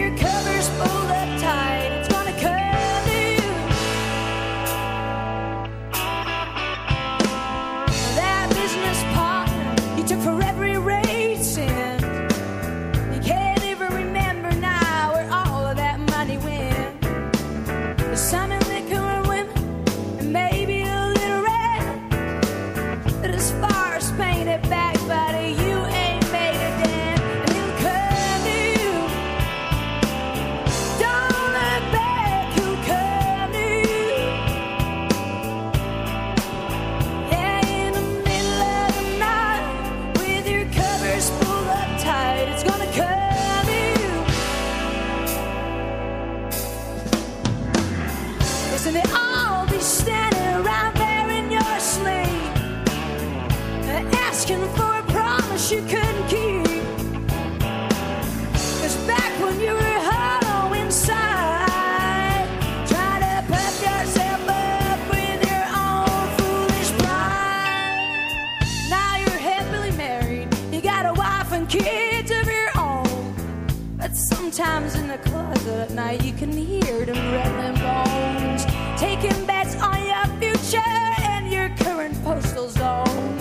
you're coming. Sometimes in the closet at night you can hear them rattling bones, taking bets on your future and your current postal zone.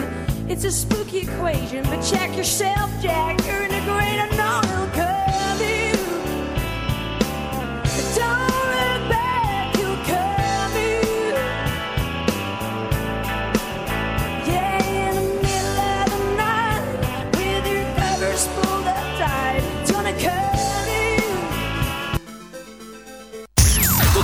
It's a spooky equation, but check yourself, Jack. You're in a great unknown.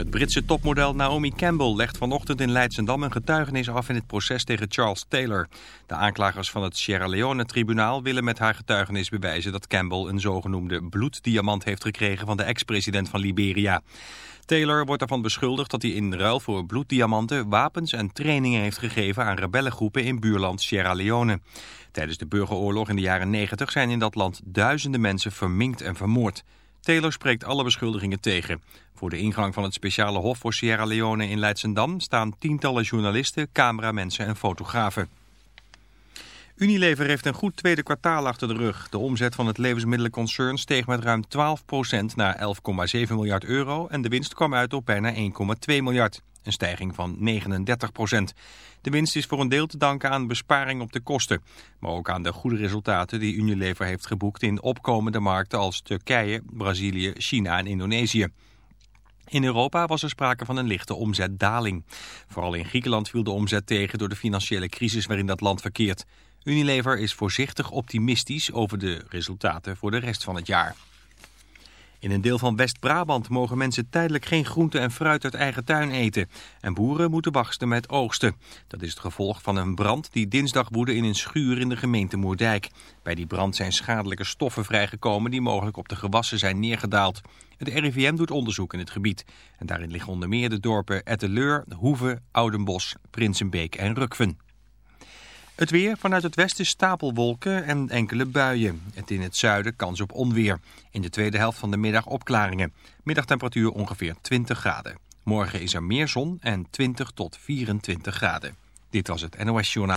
Het Britse topmodel Naomi Campbell legt vanochtend in Leidsendam een getuigenis af in het proces tegen Charles Taylor. De aanklagers van het Sierra Leone-tribunaal willen met haar getuigenis bewijzen dat Campbell een zogenoemde bloeddiamant heeft gekregen van de ex-president van Liberia. Taylor wordt ervan beschuldigd dat hij in ruil voor bloeddiamanten wapens en trainingen heeft gegeven aan rebellengroepen in buurland Sierra Leone. Tijdens de burgeroorlog in de jaren 90 zijn in dat land duizenden mensen verminkt en vermoord. Taylor spreekt alle beschuldigingen tegen. Voor de ingang van het speciale hof voor Sierra Leone in Leidsendam staan tientallen journalisten, cameramensen en fotografen. Unilever heeft een goed tweede kwartaal achter de rug. De omzet van het levensmiddelenconcern steeg met ruim 12% naar 11,7 miljard euro en de winst kwam uit op bijna 1,2 miljard. Een stijging van 39% De winst is voor een deel te danken aan besparing op de kosten. Maar ook aan de goede resultaten die Unilever heeft geboekt in opkomende markten als Turkije, Brazilië, China en Indonesië. In Europa was er sprake van een lichte omzetdaling. Vooral in Griekenland viel de omzet tegen door de financiële crisis waarin dat land verkeert. Unilever is voorzichtig optimistisch over de resultaten voor de rest van het jaar. In een deel van West-Brabant mogen mensen tijdelijk geen groente en fruit uit eigen tuin eten. En boeren moeten wachten met oogsten. Dat is het gevolg van een brand die dinsdag woedde in een schuur in de gemeente Moerdijk. Bij die brand zijn schadelijke stoffen vrijgekomen die mogelijk op de gewassen zijn neergedaald. Het RIVM doet onderzoek in het gebied. En daarin liggen onder meer de dorpen Etteleur, Hoeve, Oudenbos, Prinsenbeek en Rukven. Het weer vanuit het westen stapelwolken en enkele buien. Het in het zuiden kans op onweer. In de tweede helft van de middag opklaringen. Middagtemperatuur ongeveer 20 graden. Morgen is er meer zon en 20 tot 24 graden. Dit was het NOS Journaal.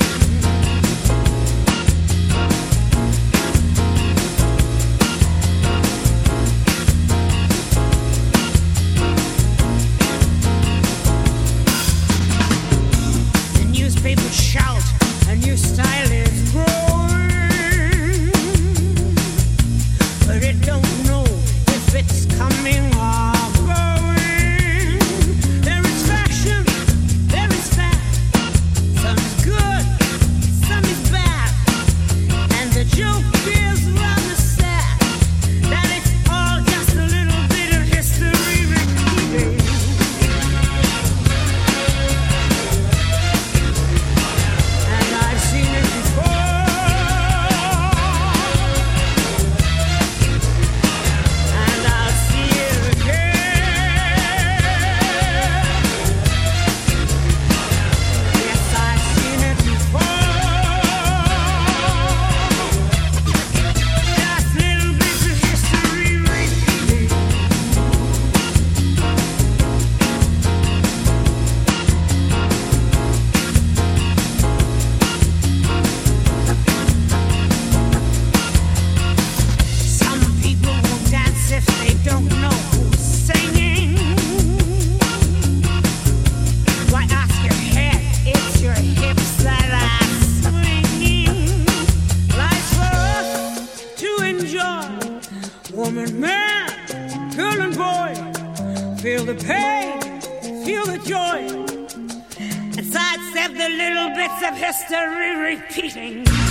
feel the joy, and sidestep the little bits of history repeating.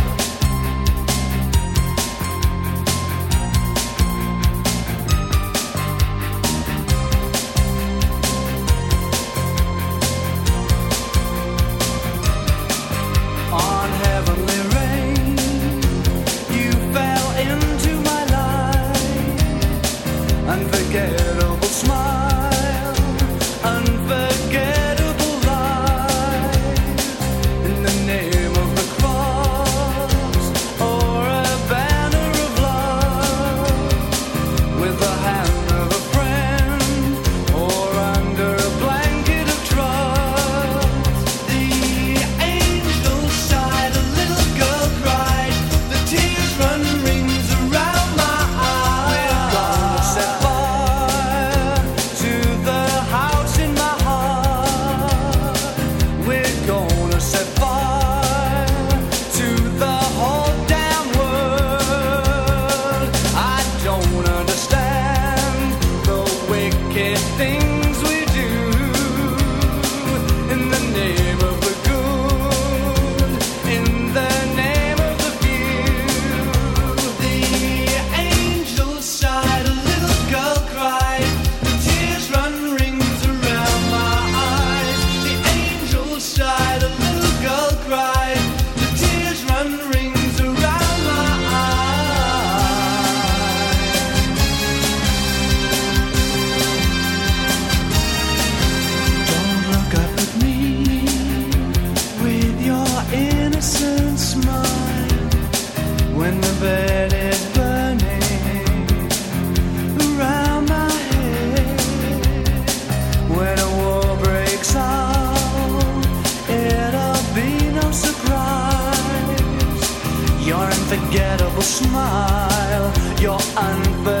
Smile, your unforgettable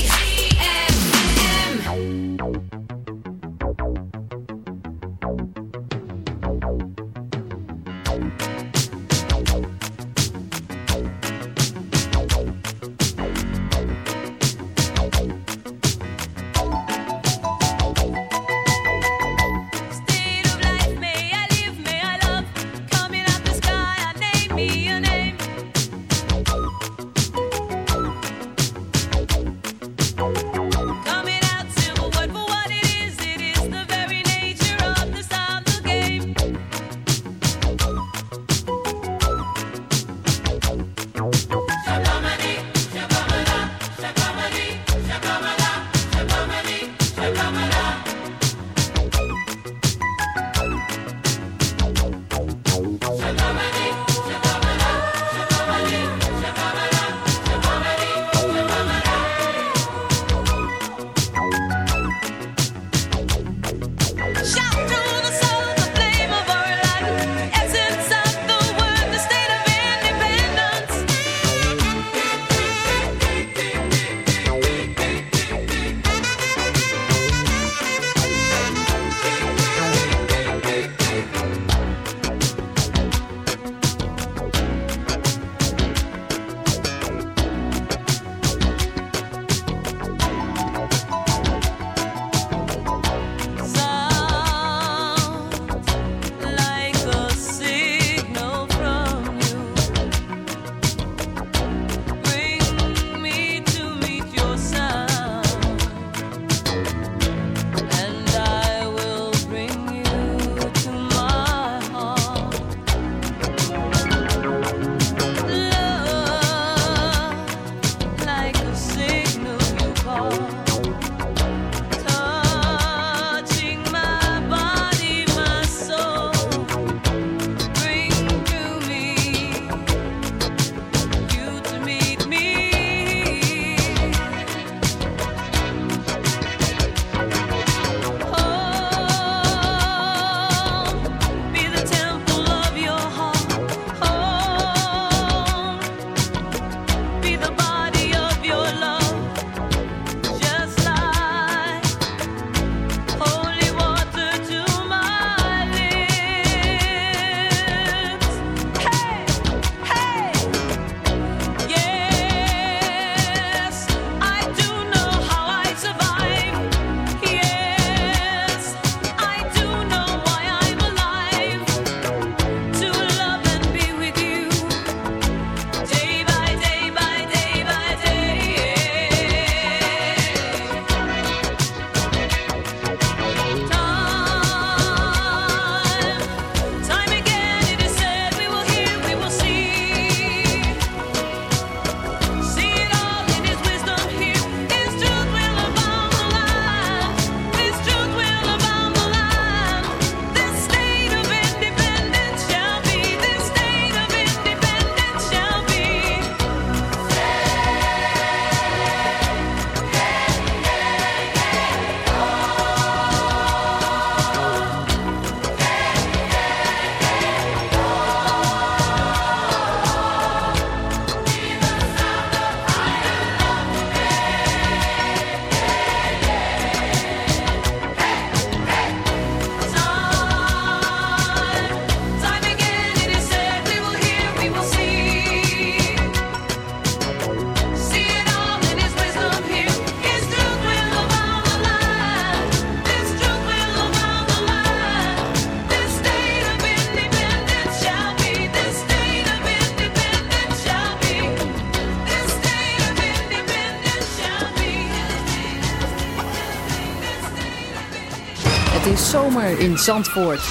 in Zandvoort.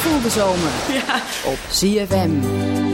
vol de zomer ja. op ZFM.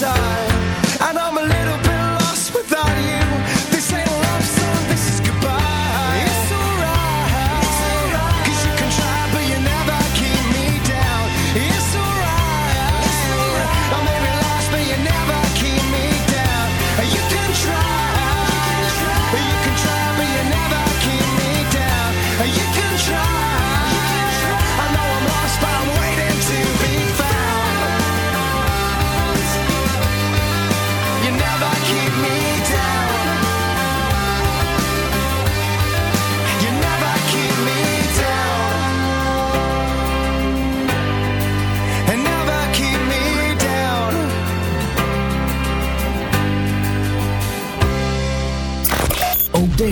side.